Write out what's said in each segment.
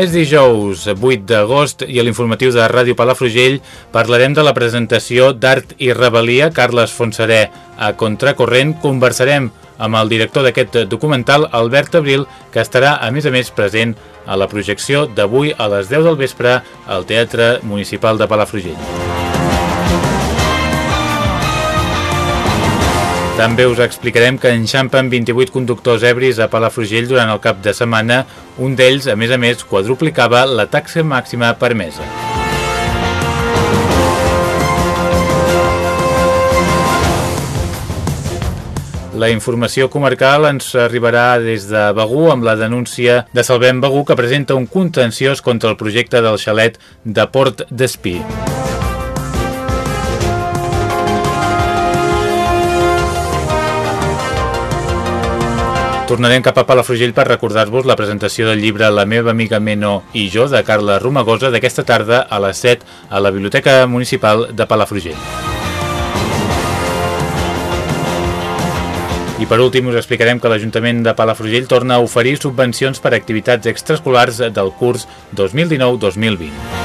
És dijous 8 d'agost i a l'informatiu de Ràdio Palafrugell parlarem de la presentació d'Art i Rebel·lia Carles Fonsaré a Contracorrent. Conversarem amb el director d'aquest documental, Albert Abril, que estarà a més a més present a la projecció d'avui a les 10 del vespre al Teatre Municipal de Palafrugell. També us explicarem que enxampen 28 conductors ebris a Palafrugell durant el cap de setmana. Un d'ells, a més a més, quadruplicava la taxa màxima permesa. La informació comarcal ens arribarà des de Begú amb la denúncia de Salvem Begú que presenta un contenciós contra el projecte del xalet de Port d'Espí. Tornarem cap a Palafrugell per recordar-vos la presentació del llibre La meva amiga Meno i jo de Carla Romagosa d'aquesta tarda a les 7 a la Biblioteca Municipal de Palafrugell. I per últim us explicarem que l'Ajuntament de Palafrugell torna a oferir subvencions per activitats extraescolars del curs 2019-2020.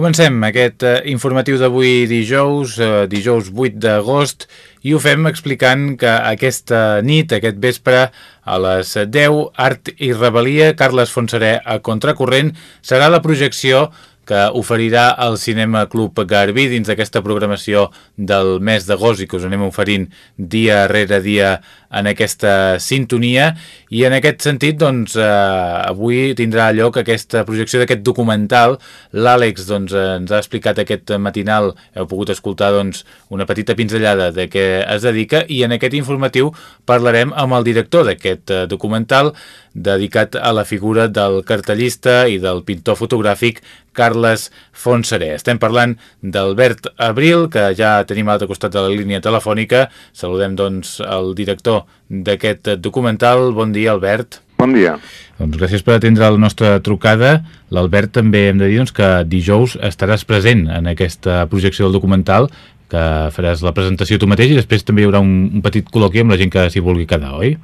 Comencem aquest eh, informatiu d'avui dijous, eh, dijous 8 d'agost, i ho fem explicant que aquesta nit, aquest vespre, a les 10, Art i Rebel·lia, Carles Fonsaré a Contracorrent, serà la projecció que oferirà el Cinema Club Garbí dins d'aquesta programació del mes d'agost i que us anem oferint dia rere dia en aquesta sintonia i en aquest sentit doncs eh, avui tindrà lloc aquesta projecció d'aquest documental l'Àlex doncs ens ha explicat aquest matinal heu pogut escoltar doncs una petita pinzellada de què es dedica i en aquest informatiu parlarem amb el director d'aquest eh, documental dedicat a la figura del cartellista i del pintor fotogràfic Carles Fonsaré. Estem parlant d'Albert Abril, que ja tenim a l'altre costat de la línia telefònica. Saludem doncs el director d'aquest documental. Bon dia, Albert. Bon dia. Doncs gràcies per atendre la nostra trucada. L'Albert també hem de dir doncs, que dijous estaràs present en aquesta projecció del documental, que faràs la presentació tu mateix i després també hi haurà un, un petit col·loqui amb la gent que s'hi vulgui quedar, oi?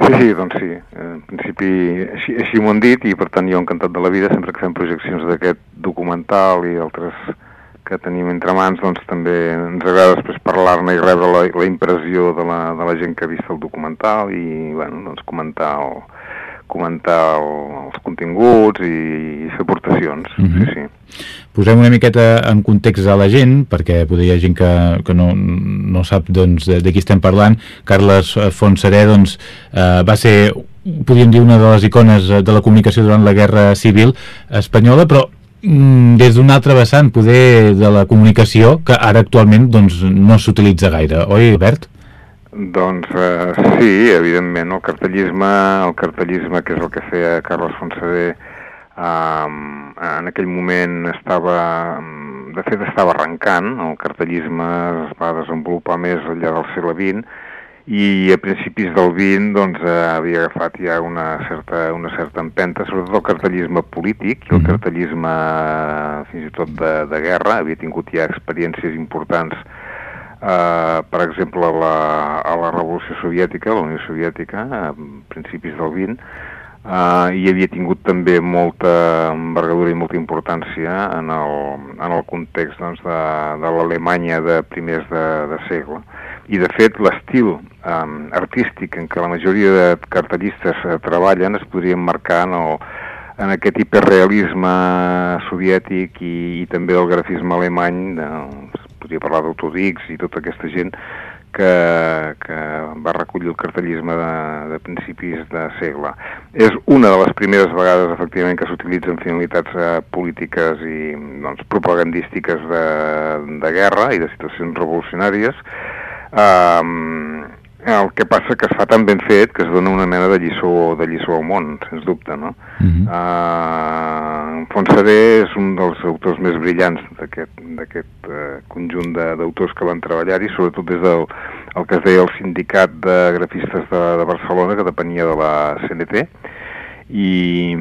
Sí, sí, doncs sí. En principi així, així m'ho han dit i per tant jo encantat de la vida sempre que fem projeccions d'aquest documental i altres que tenim entre mans, doncs també ens agrada després parlar-ne i rebre la, la impressió de la, de la gent que ha vist el documental i bueno, doncs comentar, el, comentar el, els continguts i, i fer aportacions. Mm -hmm. sí, sí. Posem una miqueta en context a la gent, perquè poder hi ha gent que, que no, no sap doncs, de, de qui estem parlant. Carles Fonsaré doncs, eh, va ser podríem dir una de les icones de la comunicació durant la Guerra Civil espanyola, però des d'un altre vessant, poder de la comunicació, que ara actualment doncs, no s'utilitza gaire, oi, Albert? Doncs eh, sí, evidentment, el cartellisme, el cartellisme que és el que feia Carles Fonseré, eh, en aquell moment estava, de fet estava arrencant, el cartellisme es va desenvolupar més al llarg del segle XX, i a principis del 20 doncs, eh, havia agafat ja una certa, una certa empenta, sobretot el cartellisme polític i el mhm. cartellisme eh, fins i tot de, de guerra, havia tingut ja experiències importants eh, per exemple a la, a la Revolució Soviètica, la Unió Soviètica, a principis del 20, eh, i havia tingut també molta envergadura i molta importància en el, en el context doncs, de, de l'Alemanya de primers de, de segle i de fet l'estil um, artístic en què la majoria de cartellistes uh, treballen es podria marcar en, el, en aquest hiperrealisme soviètic i, i també el grafisme alemany, de, podria parlar d'Autodix i tota aquesta gent que, que va recollir el cartellisme de, de principis de segle. És una de les primeres vegades, efectivament, que s'utilitzen finalitats eh, polítiques i doncs, propagandístiques de, de guerra i de situacions revolucionàries. Um, el que passa que es fa tan ben fet que es dona una mena de lliçó, de lliçó al món, sens dubte, no? Uh -huh. uh, Fonseré és un dels autors més brillants d'aquest uh, conjunt d'autors que van treballar-hi, sobretot des del el que es deia el sindicat de grafistes de, de Barcelona, que depenia de la CNT, i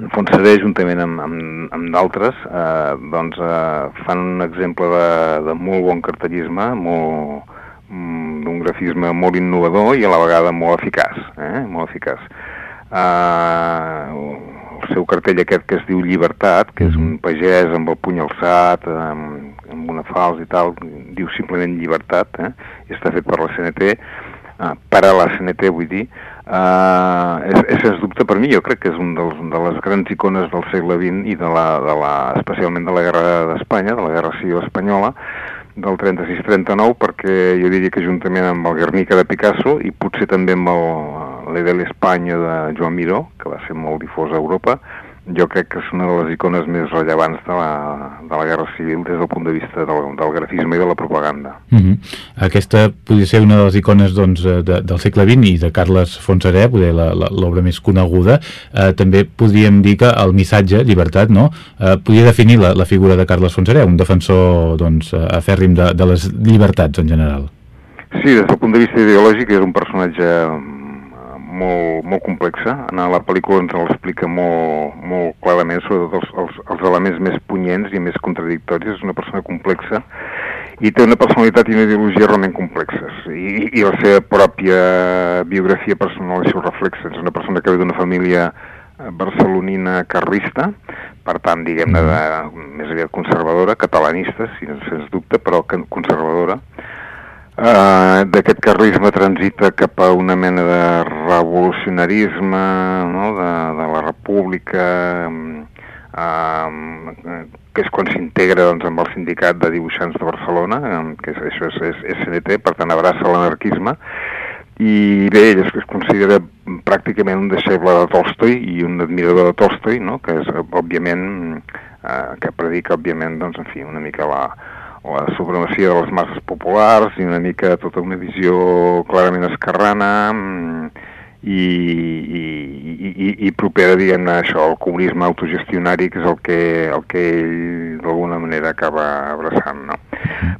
en Fonseré, juntament amb, amb, amb d'altres, eh, doncs, eh, fan un exemple de, de molt bon cartellisme, molt, Mm, d'un grafisme molt innovador i a la vegada molt eficaç, eh? molt eficaç. Uh, el seu cartell aquest que es diu Llibertat, que és un pagès amb el puny alçat, amb, amb una fals i tal, diu simplement Llibertat, eh? i està fet per la CNT, uh, per a la CNT vull dir, uh, és, és sens dubte per mi, jo crec que és un dels, de les grans icones del segle XX i de la, de la, especialment de la guerra d'Espanya, de la guerra civil espanyola, del 36-39 perquè jo diria que juntament amb el Guernica de Picasso i potser també amb l'Edel Espanya de Joan Miró, que va ser molt difós a Europa, jo crec que és una de les icones més rellevants de la, de la Guerra Civil des del punt de vista del, del grafisme i de la propaganda. Uh mhm. -huh. Aquesta podria ser una de les icones doncs, eh, de, del segle XX i de Carles Fonseré, poder l'obra més coneguda. Eh, també podríem dir que el missatge, llibertat, no? eh, podria definir la, la figura de Carles Fonseré, un defensor doncs, afèrrim de, de les llibertats en general. Sí, des del punt de vista ideològic és un personatge molt, molt complexa. En la pel·lícula ens l'explica molt, molt clarament, sobretot els, els, els elements més punyents i més contradictoris. És una persona complexa i té una personalitat i una ideologia realment complexes. I, i la seva pròpia biografia personal i seus reflexes. És una persona que ve d'una família eh, barcelonina carrista, per tant, diguem-ne, més aviat conservadora, catalanista, si sens dubte, però conservadora, Uh, d'aquest carlisme transita cap a una mena de revolucionarisme no? de, de la república uh, que és quan s'integra doncs, amb el sindicat de dibuixants de Barcelona que és, això és, és, SNT, per tant abraça l'anarquisme i bé, ell es, es considera pràcticament un deixeble de Tolstoi i un admirador de Tolstoi, no? que és òbviament uh, que predica òbviament doncs, en fi, una mica la, la supremacia de les masses populars i una mica tota una visió clarament esquerrana mm, i, i, i, i propera, diguem-ne, això, al comunisme autogestionari, que és el que, el que ell d'alguna manera acaba abraçant, no?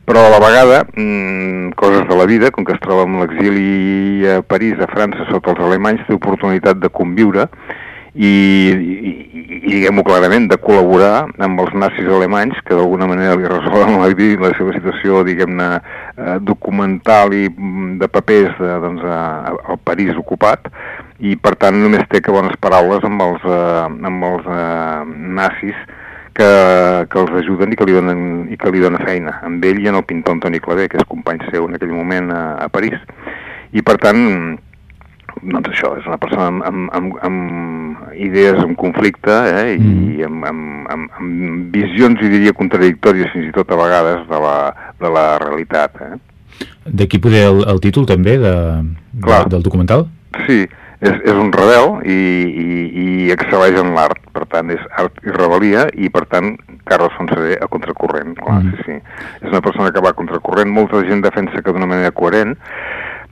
Però a la vegada, mmm, coses de la vida, com que es troba amb l'exili a París, a França, sota els alemanys, té oportunitat de conviure i, i, i diguem-ho clarament, de col·laborar amb els nazis alemanys que d'alguna manera li resolen la, la seva situació, diguem-ne, eh, documental i mm, de papers de, doncs, a, al París ocupat i per tant només té que bones paraules amb els, eh, amb els eh, nazis que, que els ajuden i que, li donen, i que li donen feina, amb ell i en el pintor Antoni Clavé, que és company seu en aquell moment a, a París. I per tant, doncs això, és una persona amb, amb, amb, amb idees en conflicte eh, mm. i amb, amb, amb, amb visions, i diria, contradictòries fins i tot a vegades de la, de la realitat. Eh. D'aquí poder el, el títol també de, de, del documental? Sí, és, és un rebel i, i, i excel·leix en l'art, per tant és art i rebel·lia i per tant Carles Fonseré a contracorrent, clar, mm. sí, sí. És una persona que va a contracorrent, molta gent defensa que d'una manera coherent,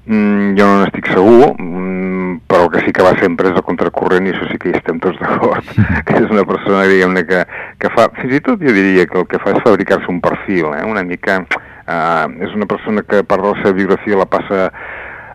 Mm, jo no n'estic segur, mm, però el que sí que va sempre és el contracorrent i això sí que hi estem tots d'acord, que és una persona, diguem-ne, que, que fa, fins i tot jo diria que el que fa és fabricar-se un perfil, eh? una mica, eh, és una persona que part de la seva biografia la passa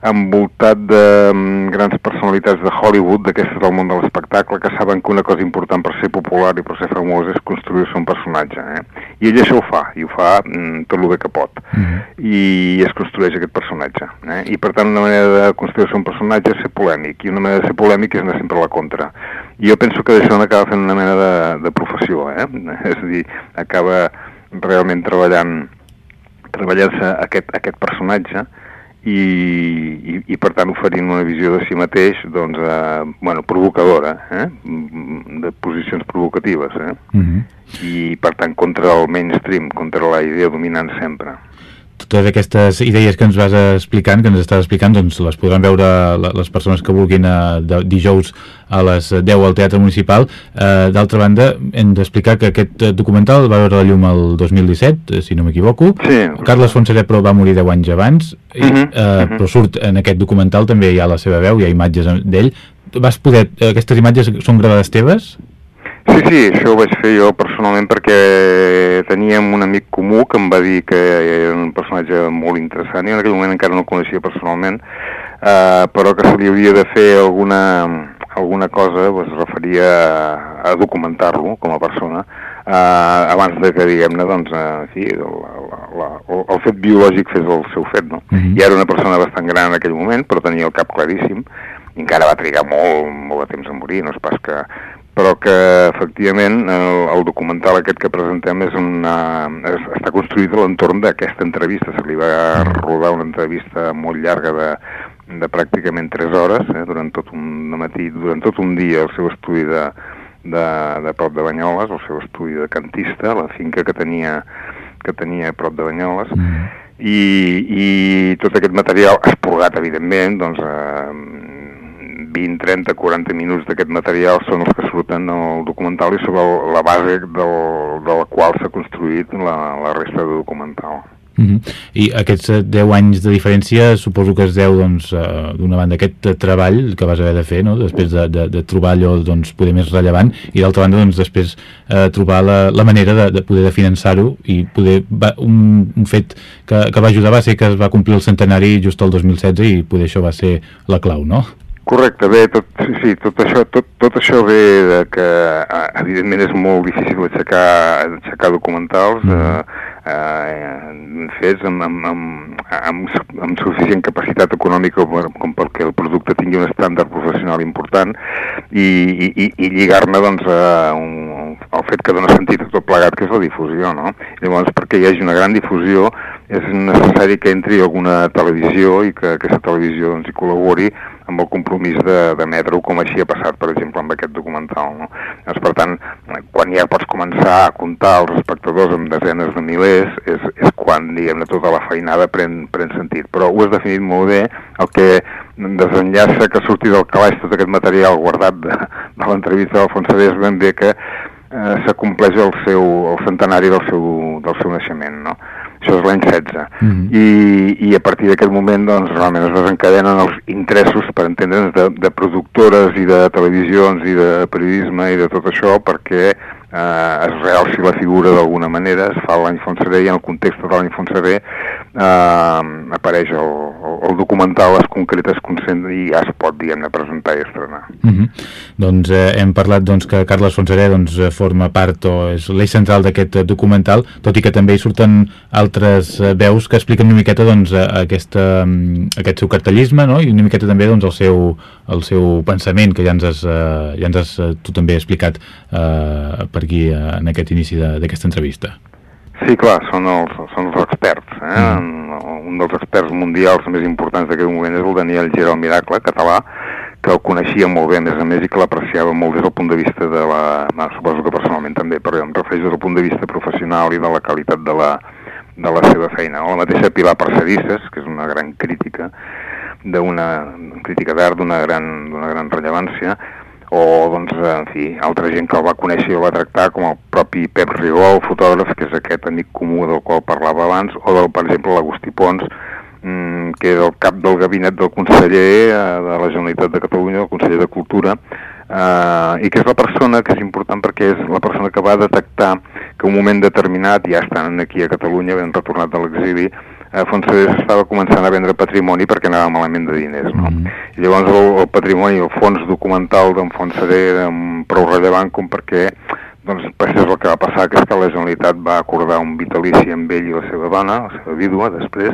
envoltat de um, grans personalitats de Hollywood, d'aquestes del món de l'espectacle, que saben que una cosa important per ser popular i per ser famós és construir-se un personatge. Eh? I ell això ho fa, i ho fa mm, tot el bé que pot. Mm -hmm. I es construeix aquest personatge. Eh? I per tant una manera de construir-se un personatge és ser polèmic, i una manera de ser polèmic és anar sempre a la contra. I jo penso que d'això n'acaba fent una mena de, de professió, eh? és a dir, acaba realment treballant treballant-se aquest, aquest personatge i, i, i per tant oferint una visió de si mateix doncs, eh, bueno, provocadora, eh? de posicions provocatives. Eh? Uh -huh. I per tant contra el mainstream, contra la idea dominant sempre totes aquestes idees que ens vas explicant, que ens estàs explicant, doncs les podran veure les persones que vulguin a, de, dijous a les 10 al Teatre Municipal. Eh, D'altra banda, hem d'explicar que aquest documental va veure la llum el 2017, eh, si no m'equivoco. Sí. Carles Fonseré, però va morir 10 anys abans, i, uh -huh, eh, uh -huh. però surt en aquest documental també hi ha la seva veu, hi ha imatges d'ell. Vas poder, aquestes imatges són gravades teves? Sí, sí, això ho vaig fer jo personalment perquè teníem un amic comú que em va dir que era un personatge molt interessant i en aquell moment encara no el coneixia personalment, eh, però que se li hauria de fer alguna, alguna cosa, pues, es referia a, a documentar-lo com a persona, eh, abans de que, diguem-ne, doncs, eh, sí, el, la, el, el fet biològic fes el seu fet, no? Uh. -huh. I era una persona bastant gran en aquell moment, però tenia el cap claríssim, i encara va trigar molt, molt de temps a morir, no és pas que però que efectivament el, el documental aquest que presentem és una, és, està construït a l'entorn d'aquesta entrevista. Se li va rodar una entrevista molt llarga de, de pràcticament 3 hores, eh, durant tot un matí, durant tot un dia el seu estudi de, de, de prop de Banyoles, el seu estudi de cantista, la finca que tenia, que tenia a prop de Banyoles, mm. i, i tot aquest material esporgat, evidentment, doncs, eh, 20, 30, 40 minuts d'aquest material són els que surten al documental i sobre la base del, de la qual s'ha construït la, la resta de documental. Uh mhm. -huh. I aquests 10 anys de diferència suposo que es deu doncs, uh, d'una banda aquest treball que vas haver de fer no? després de, de, de trobar allò doncs, poder més rellevant i d'altra banda doncs, després uh, trobar la, la manera de, de poder de finançar-ho i poder va, un, un fet que, que va ajudar va ser que es va complir el centenari just el 2016 i poder això va ser la clau, no? Correcte, bé, tot, sí, sí, tot, això, tot, tot això ve de que eh, evidentment és molt difícil aixecar, aixecar documentals mm. eh, eh, fets amb, amb, amb, amb, amb suficient capacitat econòmica per, com perquè el producte tingui un estàndard professional important i, i, i lligar-ne doncs, a un, al fet que dona sentit a tot plegat, que és la difusió, no? Llavors, perquè hi hagi una gran difusió, és necessari que entri alguna televisió i que aquesta televisió doncs, hi col·labori amb el compromís d'emetre-ho, com així ha passat, per exemple, amb aquest documental. No? Doncs, per tant, quan ja pots començar a comptar els espectadors amb desenes de milers, és, és quan, diguem-ne, tota la feinada pren, pren sentit. Però ho has definit molt bé, el que desenllaça que surti del calaix tot aquest material guardat de, de l'entrevista d'Alfons Sadé és ben bé que eh, s'acompleix el, seu, el centenari del seu, del seu naixement, no? Això és l'any 16. Mm -hmm. I, I a partir d'aquest moment, doncs, realment es desencadenen els interessos, per entendre'ns, de, de productores i de televisions i de periodisme i de tot això, perquè eh, es realci la figura d'alguna manera, es fa l'any Fonseré i en el context de l'any Fonseré eh, apareix el, el documental, es concreta, es concentra i ja es pot, diguem-ne, presentar i estrenar. Mm -hmm. Doncs eh, hem parlat doncs, que Carles Fonseré doncs, forma part o és l'eix central d'aquest documental, tot i que també hi surten altres eh, veus que expliquen una miqueta doncs, aquesta, mm, aquest seu cartellisme no? i una miqueta també doncs, el, seu, el seu pensament, que ja ens has, eh, ja ens has tu també explicat eh, per aquí eh, en aquest inici d'aquesta entrevista. Sí, clar, són els, són els experts. Eh? Mm. Un dels experts mundials més importants d'aquest moment és el Daniel Gerald Miracle, català, que el coneixia molt bé, a més a més, i que l'apreciava molt des del punt de vista de la... No, suposo que personalment també, però em refereixo des del punt de vista professional i de la qualitat de la, de la seva feina. La mateixa Pilar Parcedisses, que és una gran crítica, d'una crítica d'art d'una gran, gran rellevància, o doncs, en fi, altra gent que el va conèixer i el va tractar, com el propi Pep Rigó, el fotògraf, que és aquest amic comú del qual parlava abans, o del, per exemple, l'Agustí Pons, mmm, que és el cap del gabinet del conseller eh, de la Generalitat de Catalunya, el conseller de Cultura, eh, i que és la persona que és important perquè és la persona que va detectar que un moment determinat, ja estan aquí a Catalunya, ben retornat de l'exili, Fonsedés estava començant a vendre patrimoni perquè anava malament de diners, no? Mm -hmm. I llavors el, el patrimoni, el fons documental d'en Fonsedé era prou rellevant com perquè doncs passés el que va passar, que és que la Generalitat va acordar un vitalici amb ell i la seva dona, la seva vídua, després,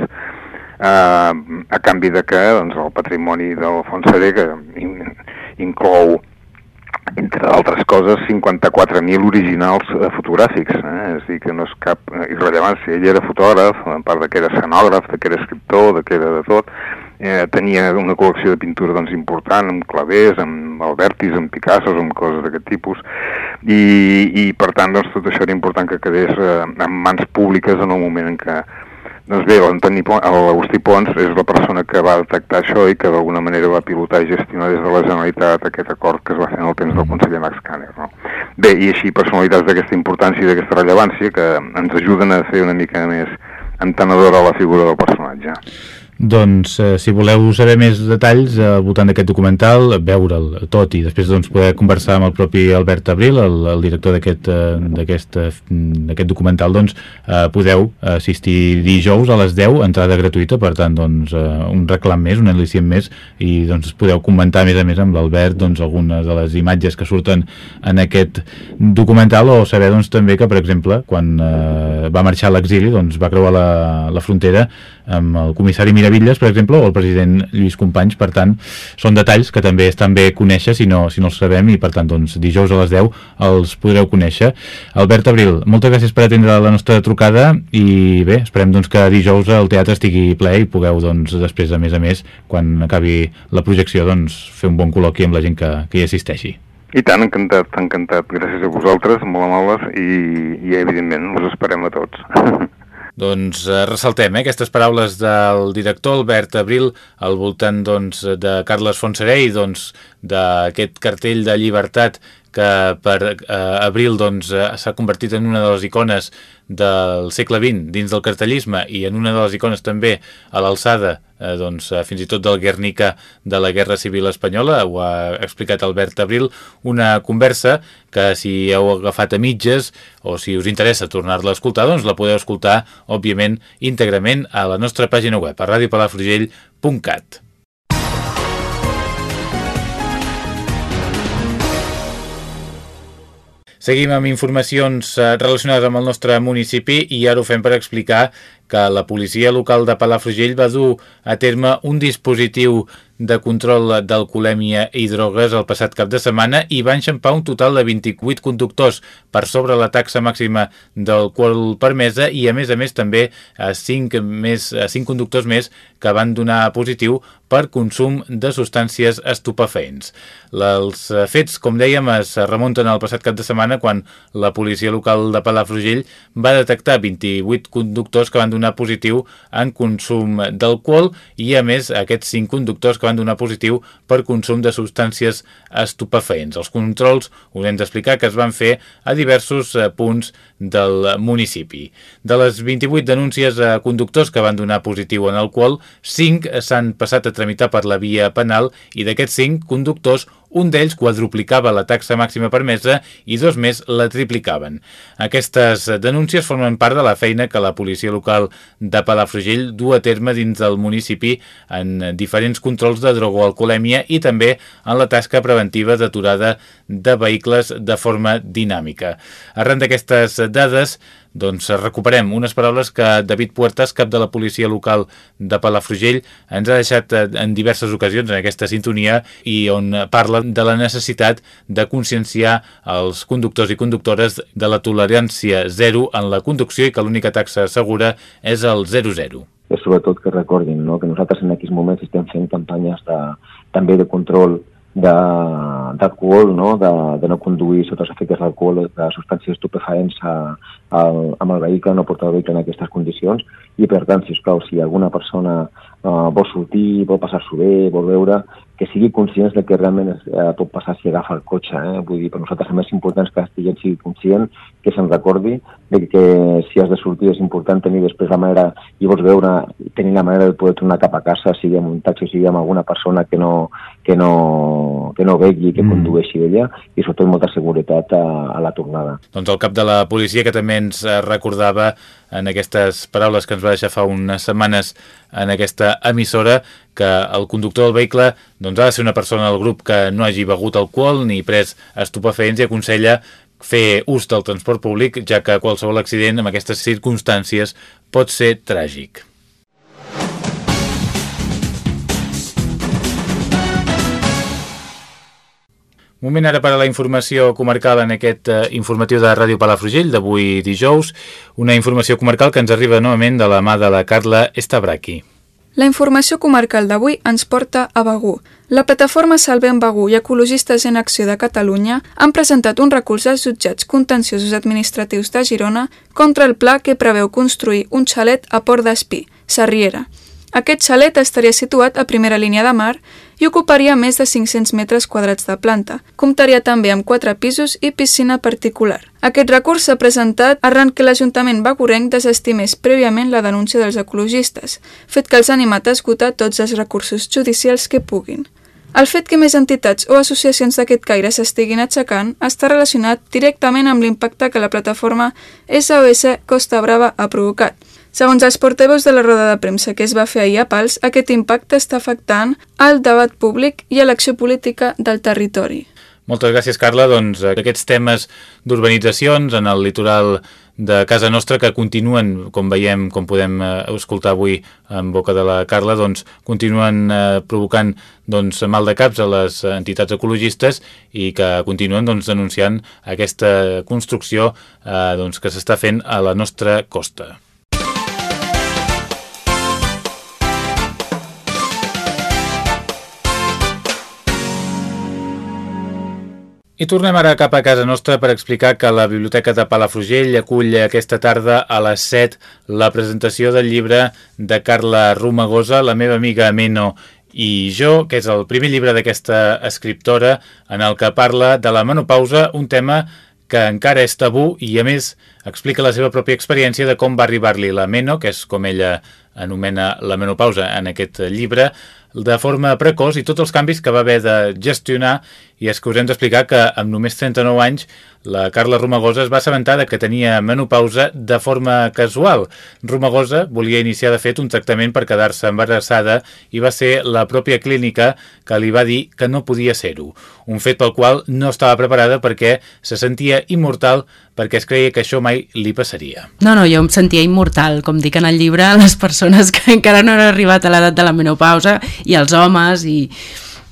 eh, a canvi de que doncs, el patrimoni del Fonsedé, que in, inclou entre altres coses, 54.000 originals eh, fotogràfics, eh? és a dir, que no és cap eh, irrellevància. Ell era fotògraf, a part de que era escenògraf, de que era escriptor, de que era de tot, eh, tenia una col·lecció de pintura doncs, important, amb clavers, amb albertis, amb Picassos, amb coses d'aquest tipus, i, i per tant doncs, tot això era important que quedés eh, en mans públiques en el moment en què doncs bé, l'Agustí Pons és la persona que va detectar això i que d'alguna manera va pilotar i gestionar des de la Generalitat aquest acord que es va fer en el temps del conseller Max Kanner. No? Bé, i així personalitats d'aquesta importància i d'aquesta rellevància que ens ajuden a fer una mica més entenedora la figura del personatge. Doncs, eh, si voleu saber més detalls eh, al voltant d'aquest documental, veure'l tot i després doncs, poder conversar amb el propi Albert Abril, el, el director d'aquest eh, eh documental, doncs, eh, podeu assistir dijous a les 10, entrada gratuïta, per tant, doncs, eh, un reclam més, un al·licient més, i doncs, podeu comentar, a més a més, amb l'Albert doncs, algunes de les imatges que surten en aquest documental, o saber doncs, també que, per exemple, quan eh, va marxar a l'exili, doncs, va creuar la, la frontera amb el comissari Miravilles, per exemple, o el president Lluís Companys, per tant, són detalls que també estan bé conèixer si no, si no els sabem i per tant, doncs, dijous a les 10 els podreu conèixer. Albert Abril, moltes gràcies per atendre la nostra trucada i bé, esperem doncs, que dijous el teatre estigui ple i pugueu doncs, després, a més a més, quan acabi la projecció, doncs, fer un bon col·loqui amb la gent que, que hi assisteixi. I tant, encantat, encantat. Gràcies a vosaltres, molt amables, i, i evidentment us esperem a tots. Doncs eh, ressaltem eh, aquestes paraules del director Albert Abril al voltant doncs, de Carles Fonseré i doncs, d'aquest cartell de llibertat que per eh, abril doncs, eh, s'ha convertit en una de les icones del segle XX dins del cartellisme i en una de les icones també a l'alçada eh, doncs, eh, fins i tot del Guernica de la Guerra Civil Espanyola, ho ha explicat Albert Abril, una conversa que si heu agafat a mitges o si us interessa tornar-la a escoltar, doncs la podeu escoltar, òbviament, íntegrament a la nostra pàgina web, a radiopalafrugell.cat. Seguim amb informacions eh, relacionades amb el nostre municipi i ara ho fem per explicar que la policia local de Palafrugell va dur a terme un dispositiu de control d'alcoholèmia i drogues el passat cap de setmana i va enxampar un total de 28 conductors per sobre la taxa màxima d'alcohol permesa i a més a més també a 5, més, a 5 conductors més que van donar positiu per consum de substàncies estupefaents. Els fets, com dèiem, es remunten al passat cap de setmana quan la policia local de Palafrugell va detectar 28 conductors que van donar positiu en consum d'alcohol i a més aquests 5 conductors que van donar positiu per consum de substàncies estupefaents. Els controls, us hem d'explicar, que es van fer a diversos eh, punts del municipi. De les 28 denúncies a conductors que van donar positiu en alcohol, 5 s'han passat a tramitar per la via penal i d'aquests 5 conductors un d'ells quadruplicava la taxa màxima permesa i dos més la triplicaven. Aquestes denúncies formen part de la feina que la policia local de Palafrugell du a terme dins del municipi en diferents controls de drogoalcoholèmia i també en la tasca preventiva d'aturada de vehicles de forma dinàmica. Arran d'aquestes dades, doncs recuperem unes paraules que David Puertas, cap de la policia local de Palafrugell, ens ha deixat eh, en diverses ocasions en aquesta sintonia i on parla de la necessitat de conscienciar els conductors i conductores de la tolerància zero en la conducció i que l'única taxa segura és el 00. És sobretot que recordin no? que nosaltres en aquests moments estem fent campanyes de, també de control d'alcohol, no? De, de no conduir sota els efectes d'alcohol, de substàncies estupefaents amb el vehicle, no portar el vehicle en aquestes condicions, i per tant, si us plau, si alguna persona uh, vol sortir, vol passar-s'ho bé, vol veure, que sigui conscients de que realment es, eh, pot passar si agafa el cotxe. Eh? Vull dir, per nosaltres el més important és que la gent sigui conscient, que se'n recordi de que si has de sortir és important tenir després la manera, i vols veure, tenir la manera de poder tornar cap a casa, sigui amb un taxi, sigui amb alguna persona que no, que no, que no vegui, que mm. condueixi ella, i sobretot molta seguretat a, a la tornada. Doncs el cap de la policia que també ens eh, recordava en aquestes paraules que ens va deixar fa unes setmanes en aquesta emissora que el conductor del vehicle doncs, ha de ser una persona del grup que no hagi begut alcohol ni pres estupefents i aconsella fer ús del transport públic, ja que qualsevol accident en aquestes circumstàncies pot ser tràgic. Moment ara per a la informació comarcal en aquest eh, informatiu de Ràdio Palafrugell d'avui dijous, una informació comarcal que ens arriba novament de la mà de la Carla Estabraqui. La informació comarcal d'avui ens porta a Begú. La plataforma Salvem Begú i Ecologistes en Acció de Catalunya han presentat un recurs als jutjats contenciosos administratius de Girona contra el pla que preveu construir un xalet a Port d'Espí, Sarriera. Aquest xalet estaria situat a primera línia de mar i ocuparia més de 500 metres quadrats de planta. Comptaria també amb quatre pisos i piscina particular. Aquest recurs s'ha presentat arran que l'Ajuntament Bagurenc desestimés prèviament la denúncia dels ecologistes, fet que els ha animat a esgotar tots els recursos judicials que puguin. El fet que més entitats o associacions d'aquest caire s'estiguin aixecant està relacionat directament amb l'impacte que la plataforma SOS Costa Brava ha provocat, Segons els portaveus de la roda de premsa que es va fer ahir a Pals, aquest impacte està afectant al debat públic i a l'acció política del territori. Moltes gràcies, Carla. Doncs aquests temes d'urbanitzacions en el litoral de casa nostra que continuen, com veiem, com podem eh, escoltar avui en boca de la Carla, doncs continuen eh, provocant doncs, mal de caps a les entitats ecologistes i que continuen doncs, denunciant aquesta construcció eh, doncs, que s'està fent a la nostra costa. I tornem ara cap a casa nostra per explicar que la Biblioteca de Palafrugell acull aquesta tarda a les 7 la presentació del llibre de Carla Romagosa, La meva amiga Meno i jo, que és el primer llibre d'aquesta escriptora en el que parla de la menopausa, un tema que encara és tabú i a més explica la seva pròpia experiència de com va arribar-li la meno, que és com ella anomena la menopausa en aquest llibre, de forma precoç i tots els canvis que va haver de gestionar i és que us hem d'explicar que amb només 39 anys la Carla Romagosa es va assabentar de que tenia menopausa de forma casual. Romagosa volia iniciar de fet un tractament per quedar-se embarassada i va ser la pròpia clínica que li va dir que no podia ser-ho. Un fet pel qual no estava preparada perquè se sentia immortal perquè es creia que això mai li passaria. No, no, jo em sentia immortal, com dic en el llibre, les persones que encara no han arribat a l'edat de la menopausa i els homes i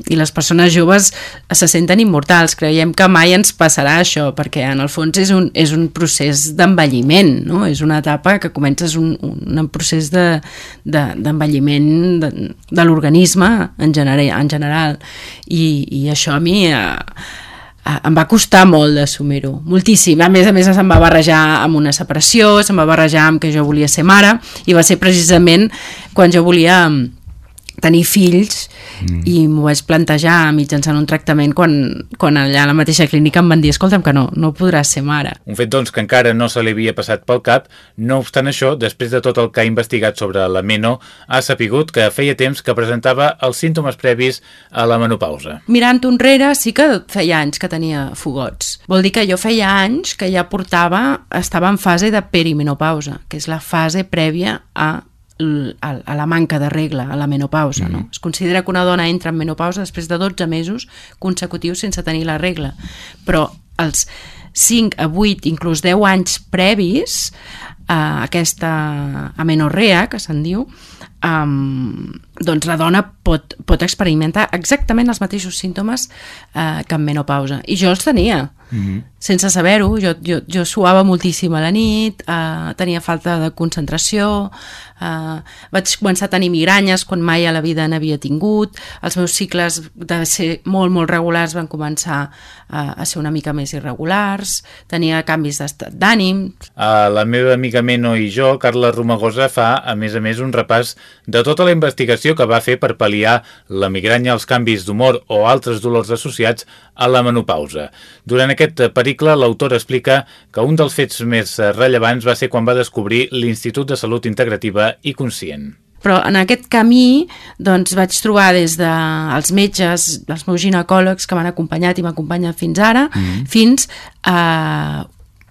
i les persones joves se senten immortals. Creiem que mai ens passarà això, perquè en el fons és un, és un procés d'envelliment, no? és una etapa que comences un, un procés d'envelliment de, de, de, de l'organisme en, general, en general. I, I això a mi... Eh, em va costar molt d'assumir-ho, moltíssim. A més a més se'm va barrejar amb una separació, se'm va barrejar amb que jo volia ser mare i va ser precisament quan jo volia tenir fills mm. i m'ho vaig plantejar mitjançant un tractament quan, quan allà a la mateixa clínica em van dir escolta'm que no, no podràs ser mare. Un fet doncs que encara no se li havia passat pel cap, no obstant això, després de tot el que ha investigat sobre la Meno, ha sapigut que feia temps que presentava els símptomes previs a la menopausa. Mirant enrere sí que feia anys que tenia fogots. Vol dir que jo feia anys que ja portava, estava en fase de perimenopausa, que és la fase prèvia a a, a la manca de regla, a la menopausa. Mm. No? Es considera que una dona entra en menopausa després de 12 mesos consecutius sense tenir la regla, però els 5 a 8, inclús 10 anys previs a aquesta amenorrea, que se'n diu, um, doncs la dona pot, pot experimentar exactament els mateixos símptomes uh, que en menopausa. I jo els tenia, mm -hmm. sense saber-ho. Jo, jo, jo suava moltíssim a la nit, uh, tenia falta de concentració, Uh, vaig començar a tenir migranyes quan mai a la vida n'havia tingut, els meus cicles de ser molt, molt regulars van començar uh, a ser una mica més irregulars, tenia canvis d'estat d'ànim. Uh, la meva amiga Meno i jo, Carla Romagosa, fa, a més a més, un repàs de tota la investigació que va fer per pal·liar la migranya, els canvis d'humor o altres dolors associats a la menopausa. Durant aquest pericle, l'autor explica que un dels fets més rellevants va ser quan va descobrir l'Institut de Salut Integrativa i conscient. Però en aquest camí doncs, vaig trobar des dels de metges, els meus ginecòlegs que m'han acompanyat i m'acompanyen fins ara, mm -hmm. fins a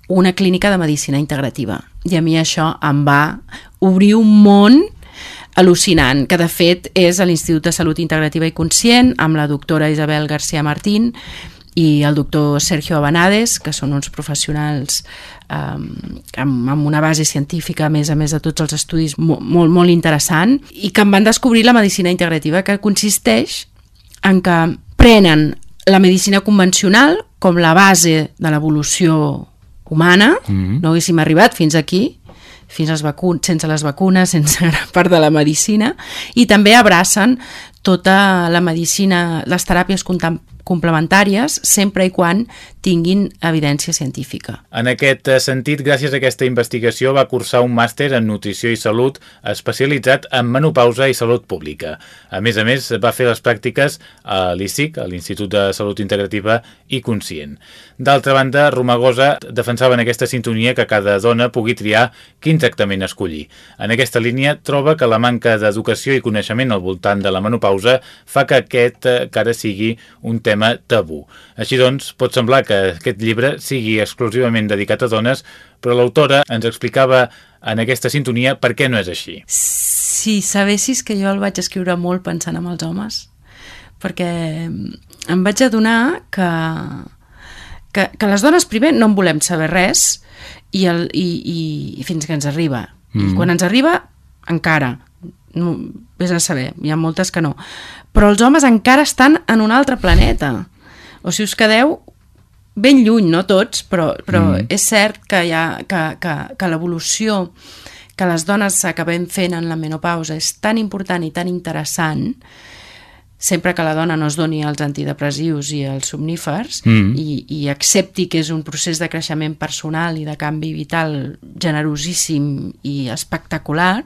una clínica de medicina integrativa. I a mi això em va obrir un món al·lucinant, que de fet és l'Institut de Salut Integrativa i Conscient, amb la doctora Isabel García Martín, i el doctor Sergio Abanades, que són uns professionals um, amb, amb una base científica, a més a més de tots els estudis, molt, molt, molt interessant, i que em van descobrir la medicina integrativa, que consisteix en que prenen la medicina convencional com la base de l'evolució humana, mm -hmm. no haguéssim arribat fins aquí, fins als vacun sense les vacunes, sense gran part de la medicina, i també abracen tota la medicina, les teràpies complementàries sempre i quan tinguin evidència científica. En aquest eh, sentit, gràcies a aquesta investigació, va cursar un màster en nutrició i salut especialitzat en menopausa i salut pública. A més a més, va fer les pràctiques a l'ISIC, a l'Institut de Salut Integrativa i Conscient. D'altra banda, Romagosa defensava en aquesta sintonia que cada dona pugui triar quin tractament escollir. En aquesta línia, troba que la manca d'educació i coneixement al voltant de la menopausa fa que aquest encara sigui un tema tabú. Així doncs, pot semblar que aquest llibre sigui exclusivament dedicat a dones, però l'autora ens explicava en aquesta sintonia per què no és així. Si sabessis que jo el vaig escriure molt pensant en els homes, perquè em vaig adonar que que, que les dones primer no en volem saber res i, el, i, i, i fins que ens arriba. Mm. I quan ens arriba, encara. No, vés a saber, hi ha moltes que no. Però els homes encara estan en un altre planeta. O si us quedeu ben lluny, no tots, però, però mm. és cert que, hi ha, que, que, que l'evolució que les dones acabem fent en la menopausa és tan important i tan interessant sempre que la dona no es doni els antidepressius i els somnífers mm. i, i accepti que és un procés de creixement personal i de canvi vital generosíssim i espectacular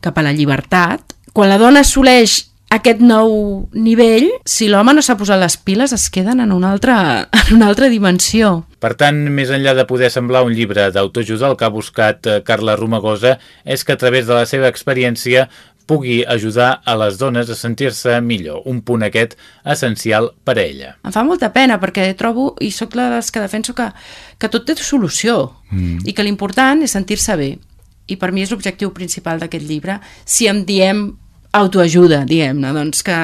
cap a la llibertat, quan la dona assoleix aquest nou nivell, si l'home no s'ha posat les piles, es queden en una, altra, en una altra dimensió. Per tant, més enllà de poder semblar un llibre d'autoajuda, el que ha buscat eh, Carla Romagosa és que a través de la seva experiència pugui ajudar a les dones a sentir-se millor, un punt aquest essencial per a ella. Em fa molta pena perquè trobo, i sóc la dels que defenso que, que tot té solució mm. i que l'important és sentir-se bé. I per mi és l'objectiu principal d'aquest llibre. Si em diem autoajuda, diguem-ne, doncs que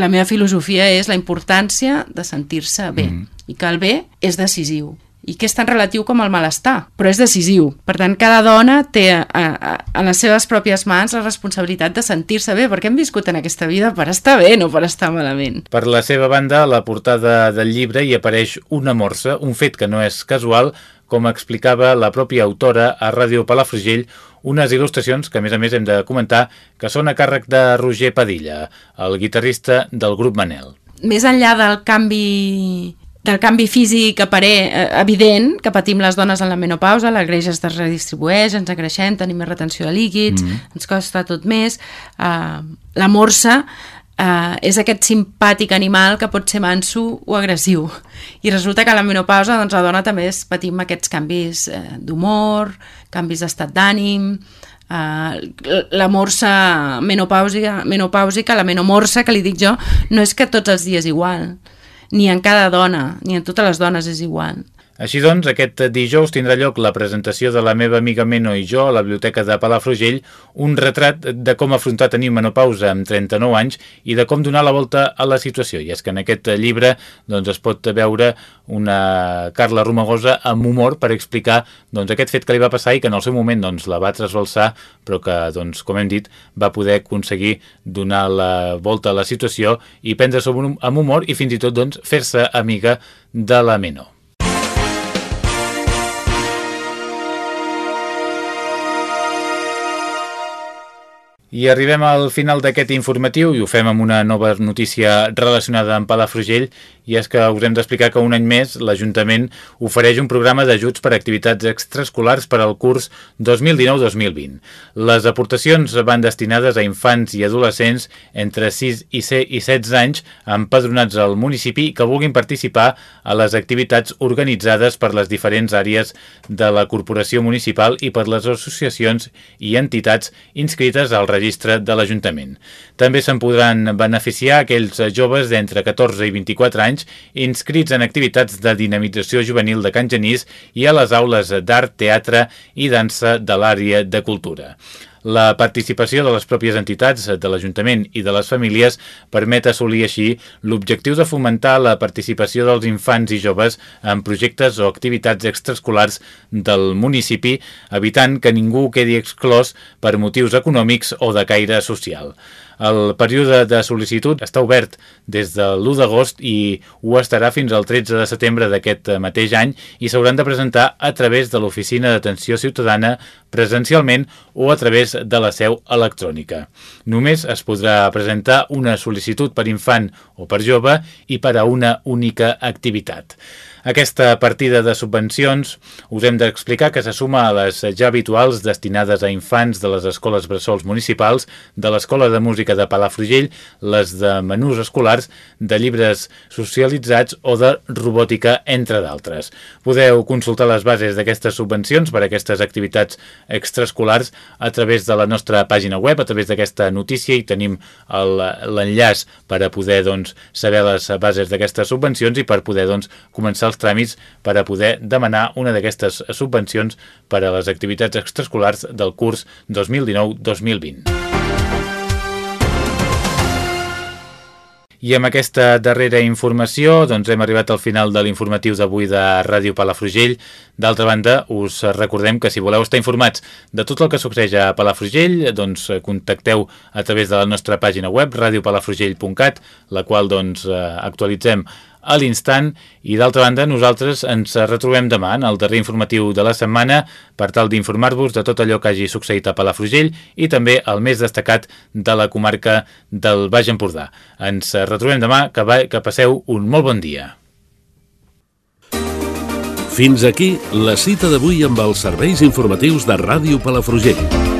la meva filosofia és la importància de sentir-se bé mm. i que el bé és decisiu i que és tan relatiu com el malestar, però és decisiu. Per tant, cada dona té a, a, a les seves pròpies mans la responsabilitat de sentir-se bé, perquè hem viscut en aquesta vida per estar bé, no per estar malament. Per la seva banda, a la portada del llibre hi apareix una morsa, un fet que no és casual, com explicava la pròpia autora a Ràdio Palafrugell, unes il·lustracions que, a més a més, hem de comentar que són a càrrec de Roger Padilla, el guitarrista del grup Manel. Més enllà del canvi del canvi físic aparent, eh, evident que patim les dones en la menopausa, la greix es redistribueix, ens agreixem, tenim més retenció de líquids, mm -hmm. ens costa tot més. Uh, la morsa uh, és aquest simpàtic animal que pot ser manso o agressiu. I resulta que a la menopausa doncs, la dona també es patim aquests canvis uh, d'humor, canvis d'estat d'ànim, Uh, la morsa menopàusica, menopàusica, la menomorsa que li dic jo, no és que tots els dies igual ni en cada dona, ni en totes les dones és igual. Així doncs, aquest dijous tindrà lloc la presentació de la meva amiga Meno i jo a la Biblioteca de Palafrugell, un retrat de com afrontar tenir menopausa amb 39 anys i de com donar la volta a la situació. I és que en aquest llibre doncs, es pot veure una Carla Romagosa amb humor per explicar doncs, aquest fet que li va passar i que en el seu moment doncs, la va trasbalsar, però que, doncs, com hem dit, va poder aconseguir donar la volta a la situació i prendre-se amb humor i fins i tot doncs, fer-se amiga de la Meno. I arribem al final d'aquest informatiu i ho fem amb una nova notícia relacionada amb Palafrugell i és que us hem d'explicar que un any més l'Ajuntament ofereix un programa d'ajuts per a activitats extraescolars per al curs 2019-2020. Les aportacions van destinades a infants i adolescents entre 6 i 16 anys empadronats al municipi que vulguin participar a les activitats organitzades per les diferents àrees de la Corporació Municipal i per les associacions i entitats inscrites al registre de l'Ajuntament. També se'n podran beneficiar aquells joves d'entre 14 i 24 anys inscrits en activitats de dinamització juvenil de Can Genís i a les aules d'art, teatre i dansa de l'àrea de cultura. La participació de les pròpies entitats, de l'Ajuntament i de les famílies permet assolir així l'objectiu de fomentar la participació dels infants i joves en projectes o activitats extraescolars del municipi, evitant que ningú quedi exclòs per motius econòmics o de caire social. El període de sol·licitud està obert des de l'1 d'agost i ho estarà fins al 13 de setembre d'aquest mateix any i s'hauran de presentar a través de l'Oficina d'Atenció Ciutadana presencialment o a través de la seu electrònica. Només es podrà presentar una sol·licitud per infant o per jove i per a una única activitat. Aquesta partida de subvencions us hem d'explicar que se suma a les ja habituals destinades a infants de les escoles bressols municipals, de l'Escola de Música de Palafrugell, les de menús escolars, de llibres socialitzats o de robòtica, entre d'altres. Podeu consultar les bases d'aquestes subvencions per a aquestes activitats extraescolars a través de la nostra pàgina web, a través d'aquesta notícia i tenim l'enllaç per a poder doncs, saber les bases d'aquestes subvencions i per poder doncs, començar els tràmits per a poder demanar una d'aquestes subvencions per a les activitats extraescolars del curs 2019-2020. I amb aquesta darrera informació doncs hem arribat al final de l'informatiu d'avui de Ràdio Palafrugell. D'altra banda, us recordem que si voleu estar informats de tot el que succeeix a Palafrugell, doncs contacteu a través de la nostra pàgina web radiopalafrugell.cat, la qual doncs actualitzem a l'instant i d'altra banda nosaltres ens retrobem demà en el darrer informatiu de la setmana per tal d'informar-vos de tot allò que hagi succeït a Palafrugell i també el més destacat de la comarca del Baix Empordà. Ens retrobem demà, que, va, que passeu un molt bon dia. Fins aquí la cita d'avui amb els serveis informatius de Ràdio Palafrugell.